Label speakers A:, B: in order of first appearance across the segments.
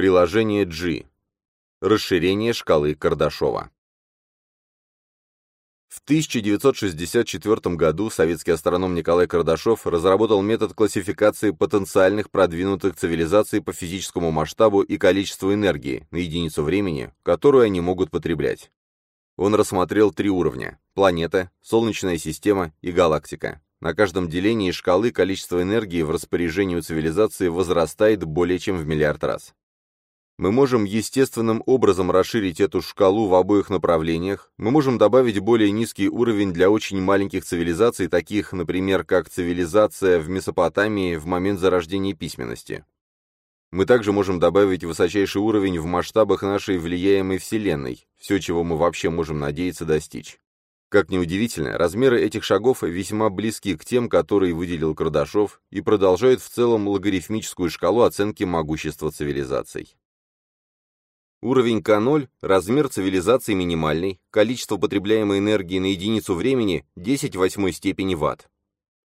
A: Приложение G. Расширение шкалы Кардашова. В 1964 году советский астроном Николай Кардашов разработал метод классификации потенциальных продвинутых цивилизаций по физическому масштабу и количеству энергии на единицу времени, которую они могут потреблять. Он рассмотрел три уровня – планета, Солнечная система и галактика. На каждом делении шкалы количество энергии в распоряжении у цивилизации возрастает более чем в миллиард раз мы можем естественным образом расширить эту шкалу в обоих направлениях, мы можем добавить более низкий уровень для очень маленьких цивилизаций, таких, например, как цивилизация в Месопотамии в момент зарождения письменности. Мы также можем добавить высочайший уровень в масштабах нашей влияемой Вселенной, все, чего мы вообще можем надеяться достичь. Как ни удивительно, размеры этих шагов весьма близки к тем, которые выделил Кардашов, и продолжают в целом логарифмическую шкалу оценки могущества цивилизаций. Уровень К0, размер цивилизации минимальный, количество потребляемой энергии на единицу времени 10 восьмой степени Ватт.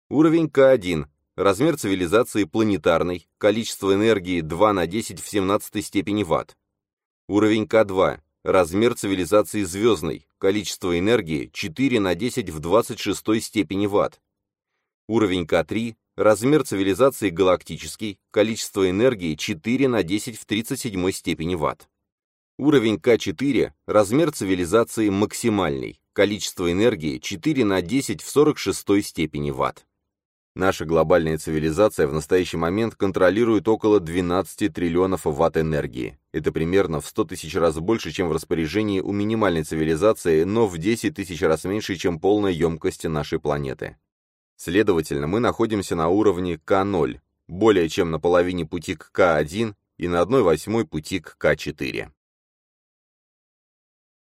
A: Уровень К1, размер цивилизации планетарный, количество энергии 2 на 10 в 17 степени Ватт. Уровень К2, размер цивилизации звездной, количество энергии 4 на 10 в 26 степени Ватт. Уровень К3, размер цивилизации галактический, количество энергии 4 на 10 в 37 степени Ватт. Уровень К4, размер цивилизации максимальный, количество энергии 4 на 10 в 46 степени Ватт. Наша глобальная цивилизация в настоящий момент контролирует около 12 триллионов ватт энергии. Это примерно в 100 тысяч раз больше, чем в распоряжении у минимальной цивилизации, но в 10 тысяч раз меньше, чем полная емкость нашей планеты. Следовательно, мы находимся на уровне К0, более чем на половине пути к К1 и на 1 восьмой пути к К4.